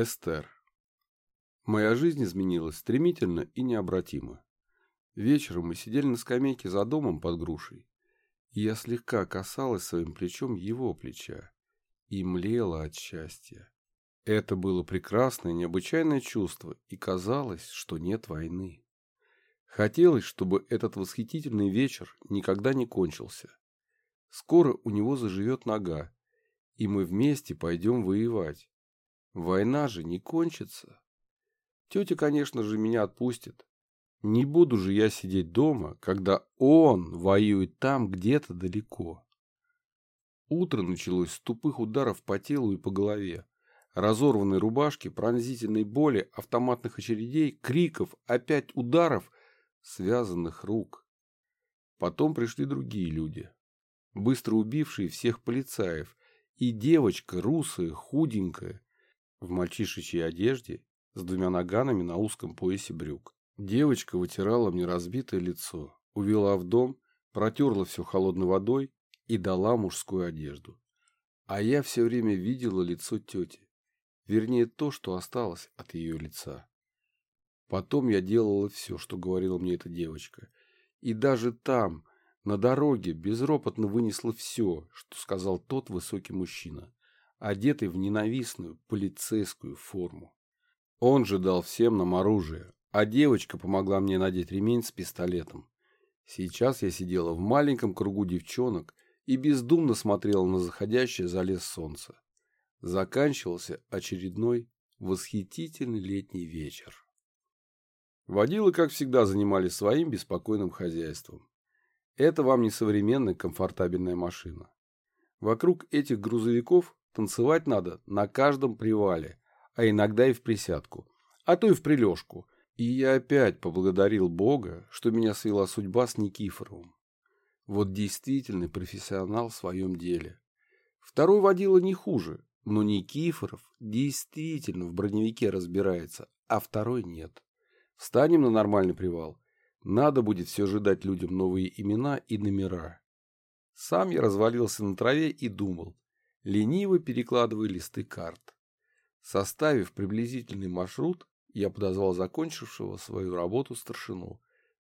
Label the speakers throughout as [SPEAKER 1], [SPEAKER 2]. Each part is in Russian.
[SPEAKER 1] Эстер. Моя жизнь изменилась стремительно и необратимо. Вечером мы сидели на скамейке за домом под грушей, и я слегка касалась своим плечом его плеча и млела от счастья. Это было прекрасное, необычайное чувство, и казалось, что нет войны. Хотелось, чтобы этот восхитительный вечер никогда не кончился. Скоро у него заживет нога, и мы вместе пойдем воевать. Война же не кончится. Тетя, конечно же, меня отпустит. Не буду же я сидеть дома, когда он воюет там где-то далеко. Утро началось с тупых ударов по телу и по голове, разорванной рубашки, пронзительной боли, автоматных очередей, криков, опять ударов, связанных рук. Потом пришли другие люди, быстро убившие всех полицаев, и девочка, русая, худенькая, в мальчишечьей одежде, с двумя наганами на узком поясе брюк. Девочка вытирала мне разбитое лицо, увела в дом, протерла все холодной водой и дала мужскую одежду. А я все время видела лицо тети, вернее то, что осталось от ее лица. Потом я делала все, что говорила мне эта девочка, и даже там, на дороге, безропотно вынесла все, что сказал тот высокий мужчина одетый в ненавистную полицейскую форму. Он же дал всем нам оружие, а девочка помогла мне надеть ремень с пистолетом. Сейчас я сидела в маленьком кругу девчонок и бездумно смотрела на заходящее за лес солнце. Заканчивался очередной восхитительный летний вечер. Водилы, как всегда, занимались своим беспокойным хозяйством. Это вам не современная комфортабельная машина. Вокруг этих грузовиков Танцевать надо на каждом привале, а иногда и в присядку, а то и в прилежку. И я опять поблагодарил Бога, что меня свела судьба с Никифоровым. Вот действительный профессионал в своем деле. Второй водила не хуже, но Никифоров действительно в броневике разбирается, а второй нет. Встанем на нормальный привал. Надо будет все же дать людям новые имена и номера. Сам я развалился на траве и думал, лениво перекладывая листы карт. Составив приблизительный маршрут, я подозвал закончившего свою работу старшину,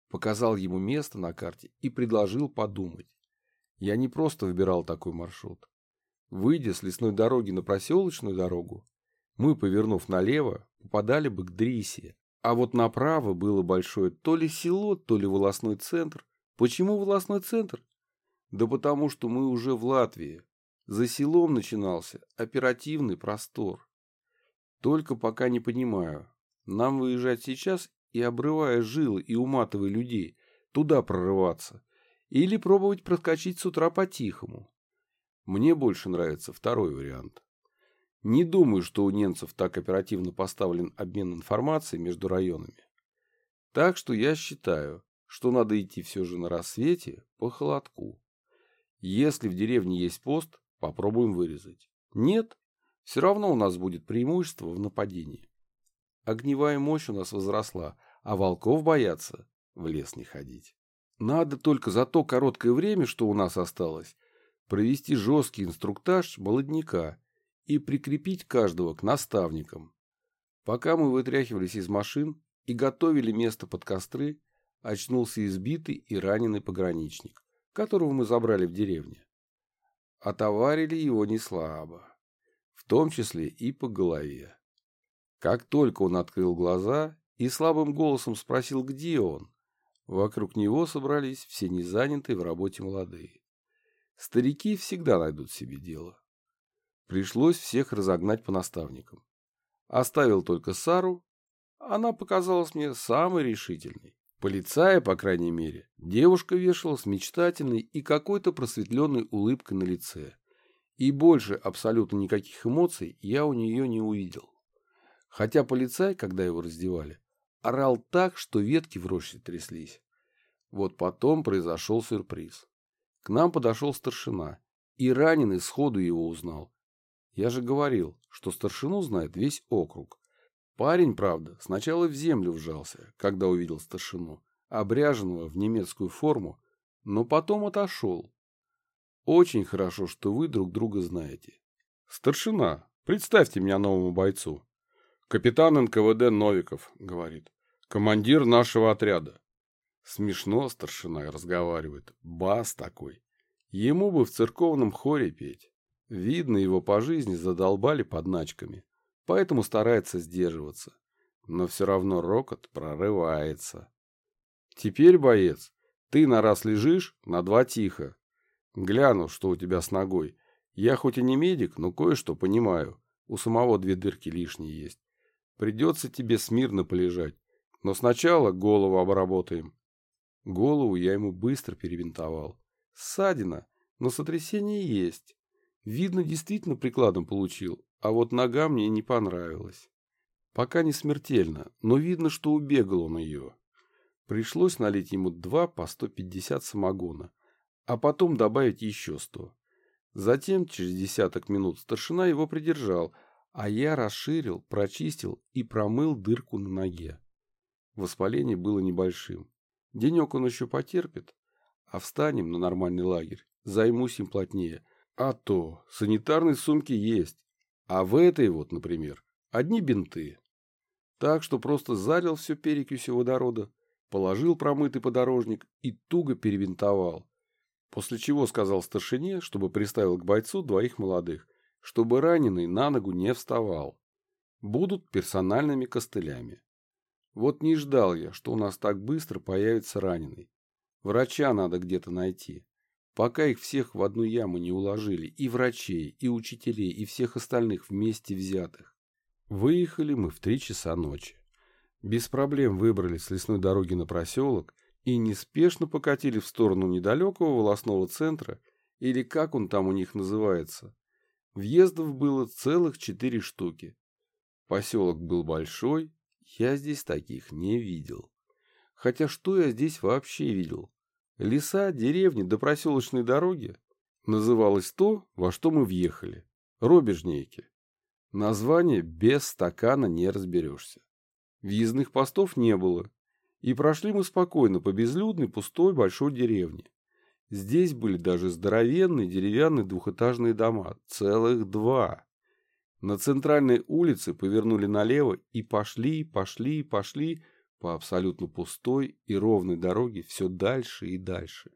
[SPEAKER 1] показал ему место на карте и предложил подумать. Я не просто выбирал такой маршрут. Выйдя с лесной дороги на проселочную дорогу, мы, повернув налево, попадали бы к Дрисе, а вот направо было большое то ли село, то ли волосной центр. Почему волосной центр? Да потому что мы уже в Латвии, за селом начинался оперативный простор. Только пока не понимаю, нам выезжать сейчас и, обрывая жилы и уматывая людей, туда прорываться, или пробовать проскочить с утра по-тихому. Мне больше нравится второй вариант. Не думаю, что у немцев так оперативно поставлен обмен информацией между районами. Так что я считаю, что надо идти все же на рассвете по холодку. Если в деревне есть пост, Попробуем вырезать. Нет, все равно у нас будет преимущество в нападении. Огневая мощь у нас возросла, а волков бояться в лес не ходить. Надо только за то короткое время, что у нас осталось, провести жесткий инструктаж молодняка и прикрепить каждого к наставникам. Пока мы вытряхивались из машин и готовили место под костры, очнулся избитый и раненый пограничник, которого мы забрали в деревне отоварили его не слабо, в том числе и по голове. Как только он открыл глаза и слабым голосом спросил, где он, вокруг него собрались все незанятые в работе молодые. Старики всегда найдут себе дело. Пришлось всех разогнать по наставникам. Оставил только Сару, она показалась мне самой решительной. Полицая, по крайней мере, девушка вешала с мечтательной и какой-то просветленной улыбкой на лице. И больше абсолютно никаких эмоций я у нее не увидел. Хотя полицай, когда его раздевали, орал так, что ветки в роще тряслись. Вот потом произошел сюрприз. К нам подошел старшина, и раненый сходу его узнал. Я же говорил, что старшину знает весь округ, Парень, правда, сначала в землю вжался, когда увидел старшину, обряженного в немецкую форму, но потом отошел. Очень хорошо, что вы друг друга знаете. Старшина, представьте меня новому бойцу. Капитан НКВД Новиков, говорит. Командир нашего отряда. Смешно старшина разговаривает. Бас такой. Ему бы в церковном хоре петь. Видно, его по жизни задолбали подначками. Поэтому старается сдерживаться. Но все равно рокот прорывается. Теперь, боец, ты на раз лежишь, на два тихо. Гляну, что у тебя с ногой. Я хоть и не медик, но кое-что понимаю. У самого две дырки лишние есть. Придется тебе смирно полежать. Но сначала голову обработаем. Голову я ему быстро перевинтовал. Ссадина, но сотрясение есть. Видно, действительно прикладом получил, а вот нога мне не понравилась. Пока не смертельно, но видно, что убегал он ее. Пришлось налить ему два по 150 самогона, а потом добавить еще сто. Затем, через десяток минут, старшина его придержал, а я расширил, прочистил и промыл дырку на ноге. Воспаление было небольшим. Денек он еще потерпит, а встанем на нормальный лагерь, займусь им плотнее. А то санитарные сумки есть, а в этой вот, например, одни бинты. Так что просто залил все перекисью водорода, положил промытый подорожник и туго перевинтовал. После чего сказал старшине, чтобы приставил к бойцу двоих молодых, чтобы раненый на ногу не вставал. Будут персональными костылями. Вот не ждал я, что у нас так быстро появится раненый. Врача надо где-то найти. Пока их всех в одну яму не уложили, и врачей, и учителей, и всех остальных вместе взятых. Выехали мы в три часа ночи. Без проблем выбрались с лесной дороги на проселок и неспешно покатили в сторону недалекого волосного центра, или как он там у них называется. Въездов было целых четыре штуки. Поселок был большой, я здесь таких не видел. Хотя что я здесь вообще видел? Леса, деревни до проселочной дороги? Называлось то, во что мы въехали. Робежнейки. Название без стакана не разберешься. Въездных постов не было. И прошли мы спокойно по безлюдной пустой большой деревне. Здесь были даже здоровенные деревянные двухэтажные дома. Целых два. На центральной улице повернули налево и пошли, пошли, пошли по абсолютно пустой и ровной дороге все дальше и дальше.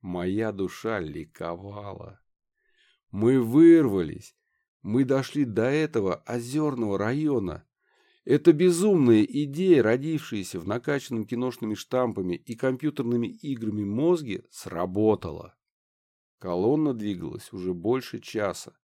[SPEAKER 1] Моя душа ликовала. Мы вырвались. Мы дошли до этого озерного района. Эта безумная идея, родившаяся в накачанном киношными штампами и компьютерными играми мозге, сработала. Колонна двигалась уже больше часа.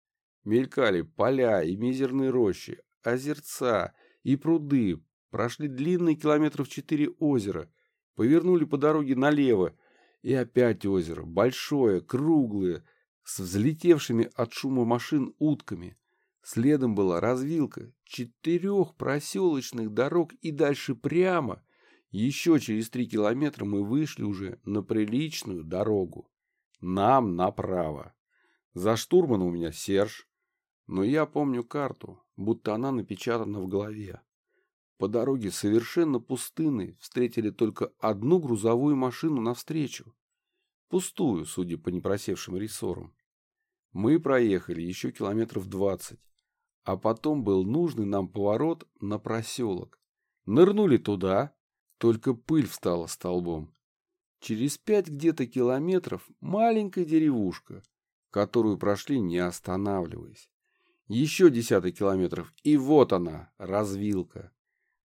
[SPEAKER 1] Мелькали поля и мизерные рощи, озерца и пруды, прошли длинные километров четыре озера, повернули по дороге налево, и опять озеро, большое, круглое, с взлетевшими от шума машин утками. Следом была развилка четырех проселочных дорог и дальше прямо. Еще через три километра мы вышли уже на приличную дорогу. Нам направо. За штурманом у меня Серж, но я помню карту, будто она напечатана в голове. По дороге совершенно пустынной встретили только одну грузовую машину навстречу. Пустую, судя по непросевшим рессорам. Мы проехали еще километров двадцать, а потом был нужный нам поворот на проселок. Нырнули туда, только пыль встала столбом. Через пять где-то километров маленькая деревушка, которую прошли не останавливаясь. Еще десяток километров, и вот она, развилка.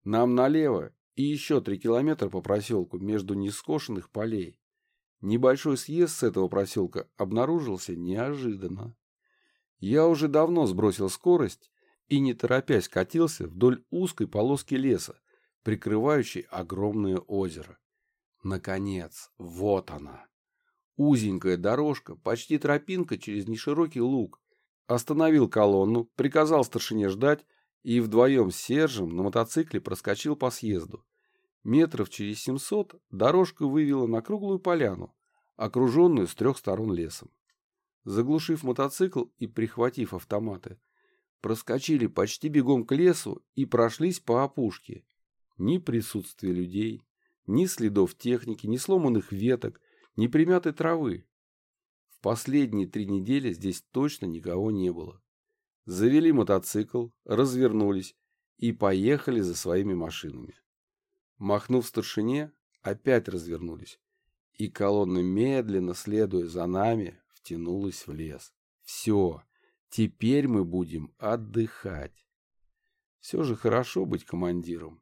[SPEAKER 1] Нам налево и еще три километра по проселку между нескошенных полей. Небольшой съезд с этого проселка обнаружился неожиданно. Я уже давно сбросил скорость и, не торопясь, катился вдоль узкой полоски леса, прикрывающей огромное озеро. Наконец, вот она. Узенькая дорожка, почти тропинка через неширокий луг, Остановил колонну, приказал старшине ждать и вдвоем с Сержем на мотоцикле проскочил по съезду. Метров через семьсот дорожка вывела на круглую поляну, окруженную с трех сторон лесом. Заглушив мотоцикл и прихватив автоматы, проскочили почти бегом к лесу и прошлись по опушке. Ни присутствия людей, ни следов техники, ни сломанных веток, ни примятой травы. Последние три недели здесь точно никого не было. Завели мотоцикл, развернулись и поехали за своими машинами. Махнув старшине, опять развернулись, и колонна, медленно следуя за нами, втянулась в лес. Все, теперь мы будем отдыхать. Все же хорошо быть командиром.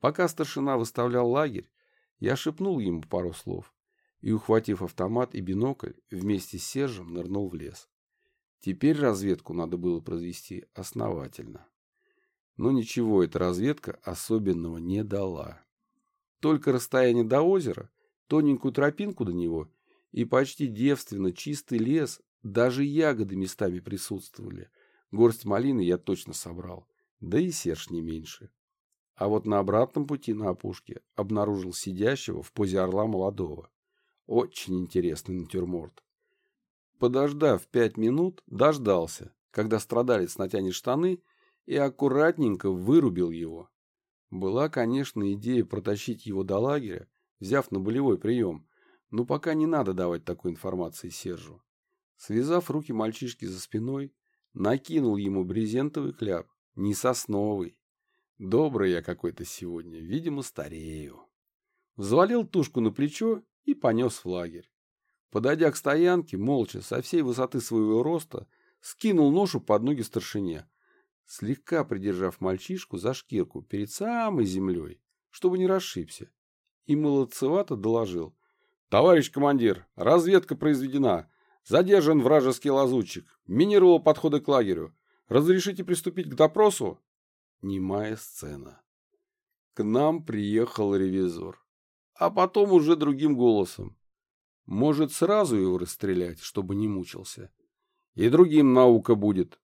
[SPEAKER 1] Пока старшина выставлял лагерь, я шепнул ему пару слов и, ухватив автомат и бинокль, вместе с Сержем нырнул в лес. Теперь разведку надо было провести основательно. Но ничего эта разведка особенного не дала. Только расстояние до озера, тоненькую тропинку до него и почти девственно чистый лес, даже ягоды местами присутствовали. Горсть малины я точно собрал, да и серж не меньше. А вот на обратном пути на опушке обнаружил сидящего в позе орла молодого. Очень интересный натюрморт. Подождав пять минут, дождался, когда страдалец натянет штаны и аккуратненько вырубил его. Была, конечно, идея протащить его до лагеря, взяв на болевой прием, но пока не надо давать такой информации Сержу. Связав руки мальчишки за спиной, накинул ему брезентовый кляп, не сосновый. Добрый я какой-то сегодня, видимо, старею. Взвалил тушку на плечо и понес в лагерь. Подойдя к стоянке, молча, со всей высоты своего роста, скинул ношу под ноги старшине, слегка придержав мальчишку за шкирку перед самой землей, чтобы не расшибся, и молодцевато доложил. «Товарищ командир, разведка произведена. Задержан вражеский лазутчик. Минировал подходы к лагерю. Разрешите приступить к допросу?» Немая сцена. К нам приехал ревизор. А потом уже другим голосом. Может, сразу его расстрелять, чтобы не мучился. И другим наука будет.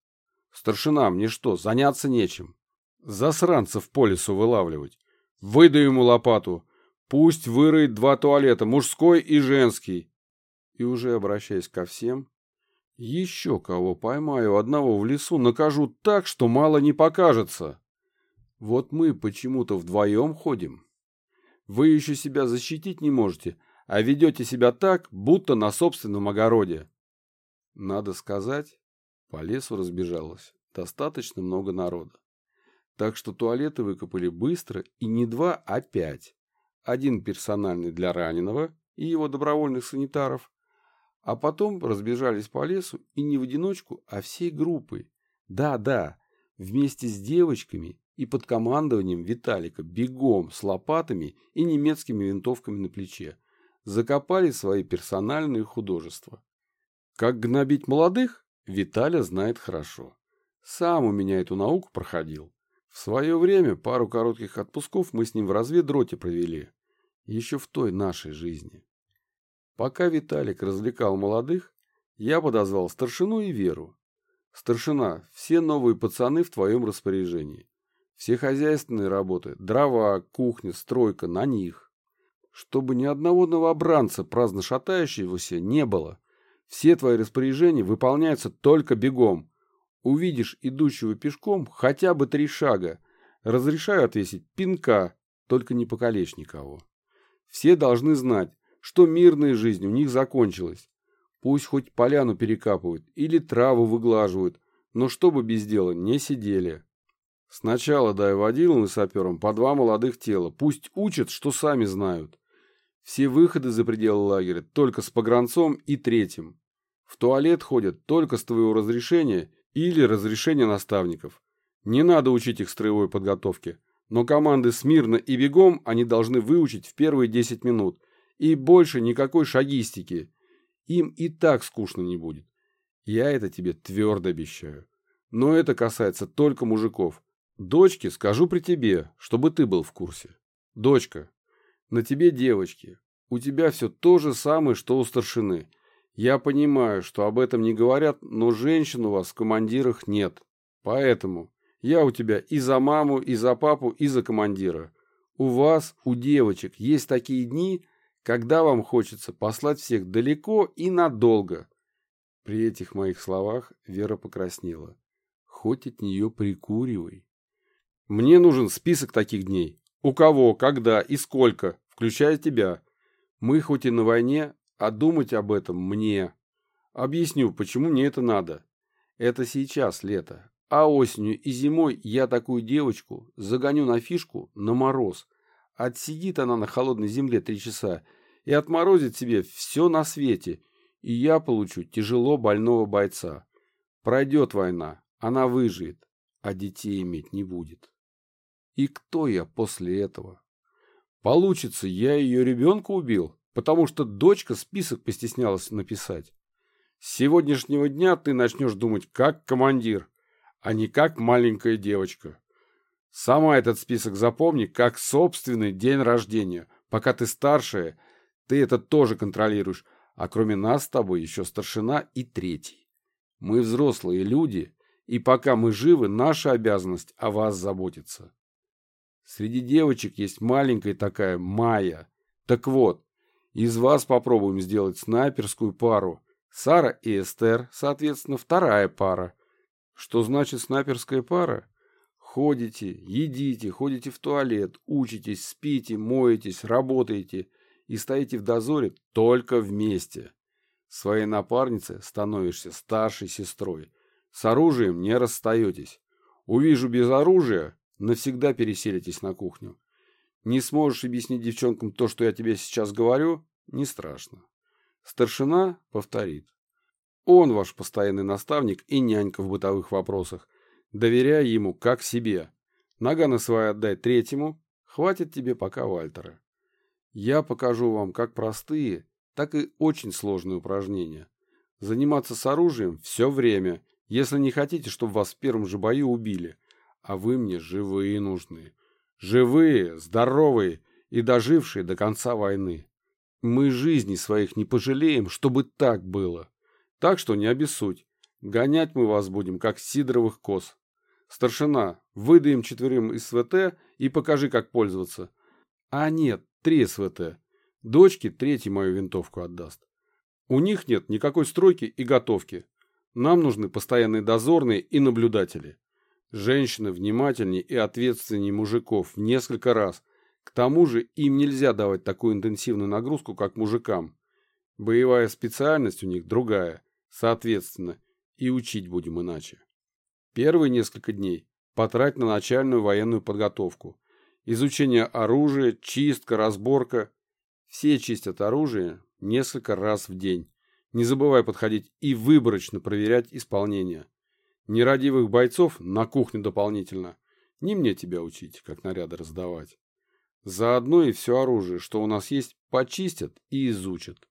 [SPEAKER 1] Старшина, мне что, заняться нечем? Засранцев по лесу вылавливать. Выдай ему лопату. Пусть выроет два туалета, мужской и женский. И уже обращаясь ко всем, еще кого поймаю одного в лесу, накажу так, что мало не покажется. Вот мы почему-то вдвоем ходим. Вы еще себя защитить не можете, а ведете себя так, будто на собственном огороде. Надо сказать, по лесу разбежалось достаточно много народа. Так что туалеты выкопали быстро и не два, а пять. Один персональный для раненого и его добровольных санитаров, а потом разбежались по лесу и не в одиночку, а всей группой. Да-да, вместе с девочками и под командованием Виталика бегом с лопатами и немецкими винтовками на плече закопали свои персональные художества. Как гнобить молодых? Виталя знает хорошо. Сам у меня эту науку проходил. В свое время пару коротких отпусков мы с ним в разведроте провели. Еще в той нашей жизни. Пока Виталик развлекал молодых, я подозвал старшину и Веру. Старшина, все новые пацаны в твоем распоряжении. Все хозяйственные работы, дрова, кухня, стройка, на них. Чтобы ни одного новобранца, праздно шатающегося, не было. Все твои распоряжения выполняются только бегом. Увидишь идущего пешком хотя бы три шага. Разрешаю отвесить пинка, только не покалечь никого. Все должны знать, что мирная жизнь у них закончилась. Пусть хоть поляну перекапывают или траву выглаживают, но чтобы без дела не сидели. Сначала дай водилам и саперам по два молодых тела. Пусть учат, что сами знают. Все выходы за пределы лагеря только с погранцом и третьим. В туалет ходят только с твоего разрешения или разрешения наставников. Не надо учить их строевой подготовке, но команды смирно и бегом они должны выучить в первые 10 минут. И больше никакой шагистики. Им и так скучно не будет. Я это тебе твердо обещаю. Но это касается только мужиков. Дочке скажу при тебе, чтобы ты был в курсе. Дочка, на тебе девочки. У тебя все то же самое, что у старшины – я понимаю, что об этом не говорят, но женщин у вас в командирах нет. Поэтому я у тебя и за маму, и за папу, и за командира. У вас, у девочек, есть такие дни, когда вам хочется послать всех далеко и надолго. При этих моих словах Вера покраснела. Хоть от нее прикуривай. Мне нужен список таких дней. У кого, когда и сколько, включая тебя. Мы хоть и на войне, а думать об этом мне. Объясню, почему мне это надо. Это сейчас лето, А осенью и зимой я такую девочку загоню на фишку на мороз. Отсидит она на холодной земле три часа и отморозит себе все на свете, и я получу тяжело больного бойца. Пройдет война, она выживет, а детей иметь не будет. И кто я после этого? Получится, я ее ребенка убил, потому что дочка список постеснялась написать. С сегодняшнего дня ты начнешь думать как командир, а не как маленькая девочка. Сама этот список запомни как собственный день рождения. Пока ты старшая, ты это тоже контролируешь, а кроме нас с тобой еще старшина и третий. Мы взрослые люди, и пока мы живы, наша обязанность о вас заботиться. Среди девочек есть маленькая такая Майя. Так вот, из вас попробуем сделать снайперскую пару. Сара и Эстер, соответственно, вторая пара. Что значит снайперская пара? Ходите, едите, ходите в туалет, учитесь, спите, моетесь, работаете и стоите в дозоре только вместе. Своей напарнице становишься старшей сестрой. С оружием не расстаетесь. Увижу без оружия, навсегда переселитесь на кухню. Не сможешь объяснить девчонкам то, что я тебе сейчас говорю, не страшно. Старшина повторит. Он ваш постоянный наставник и нянька в бытовых вопросах. Доверяй ему как себе. Наганы свои отдай третьему, хватит тебе пока Вальтера. Я покажу вам как простые, так и очень сложные упражнения. Заниматься с оружием все время, если не хотите, чтобы вас в первом же бою убили. А вы мне живые нужны. Живые, здоровые и дожившие до конца войны. Мы жизни своих не пожалеем, чтобы так было. Так что не обессудь. Гонять мы вас будем, как сидоровых коз. Старшина, выдай четверым СВТ и покажи, как пользоваться. А нет, три СВТ. Дочке третий мою винтовку отдаст. У них нет никакой стройки и готовки. Нам нужны постоянные дозорные и наблюдатели. Женщины внимательнее и ответственнее мужиков в несколько раз. К тому же им нельзя давать такую интенсивную нагрузку, как мужикам. Боевая специальность у них другая. Соответственно, и учить будем иначе. Первые несколько дней потрать на начальную военную подготовку. Изучение оружия, чистка, разборка. Все чистят оружие несколько раз в день. Не забывай подходить и выборочно проверять исполнение. Нерадивых бойцов на кухню дополнительно. Не мне тебя учить, как наряды раздавать. Заодно и все оружие, что у нас есть, почистят и изучат.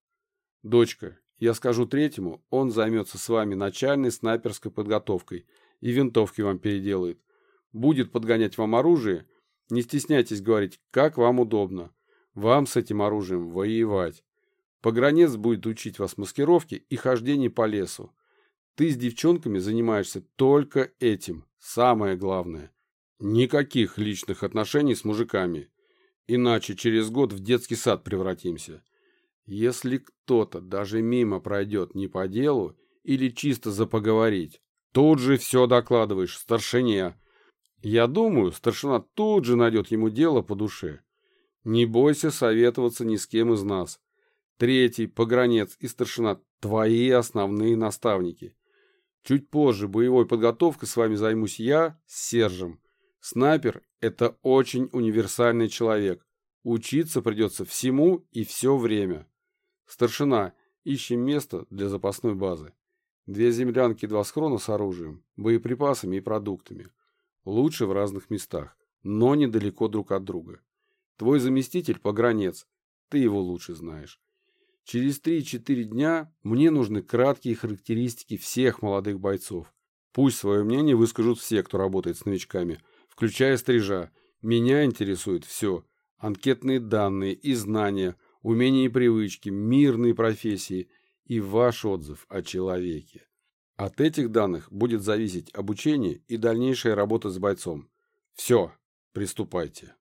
[SPEAKER 1] Дочка, я скажу третьему, он займется с вами начальной снайперской подготовкой и винтовки вам переделает. Будет подгонять вам оружие. Не стесняйтесь говорить, как вам удобно. Вам с этим оружием воевать. Погранец будет учить вас маскировке и хождению по лесу. Ты с девчонками занимаешься только этим. Самое главное. Никаких личных отношений с мужиками. Иначе через год в детский сад превратимся. Если кто-то даже мимо пройдет не по делу или чисто за поговорить, тут же все докладываешь старшине. Я думаю, старшина тут же найдет ему дело по душе. Не бойся советоваться ни с кем из нас. Третий, погранец и старшина – твои основные наставники. Чуть позже боевой подготовкой с вами займусь я с Сержем. Снайпер – это очень универсальный человек. Учиться придется всему и все время. Старшина, ищем место для запасной базы. Две землянки и два схрона с оружием, боеприпасами и продуктами. Лучше в разных местах, но недалеко друг от друга. Твой заместитель – погранец, ты его лучше знаешь. Через 3-4 дня мне нужны краткие характеристики всех молодых бойцов. Пусть свое мнение выскажут все, кто работает с новичками, включая стрижа. Меня интересует все. Анкетные данные и знания – умения и привычки, мирные профессии и ваш отзыв о человеке. От этих данных будет зависеть обучение и дальнейшая работа с бойцом. Все, приступайте.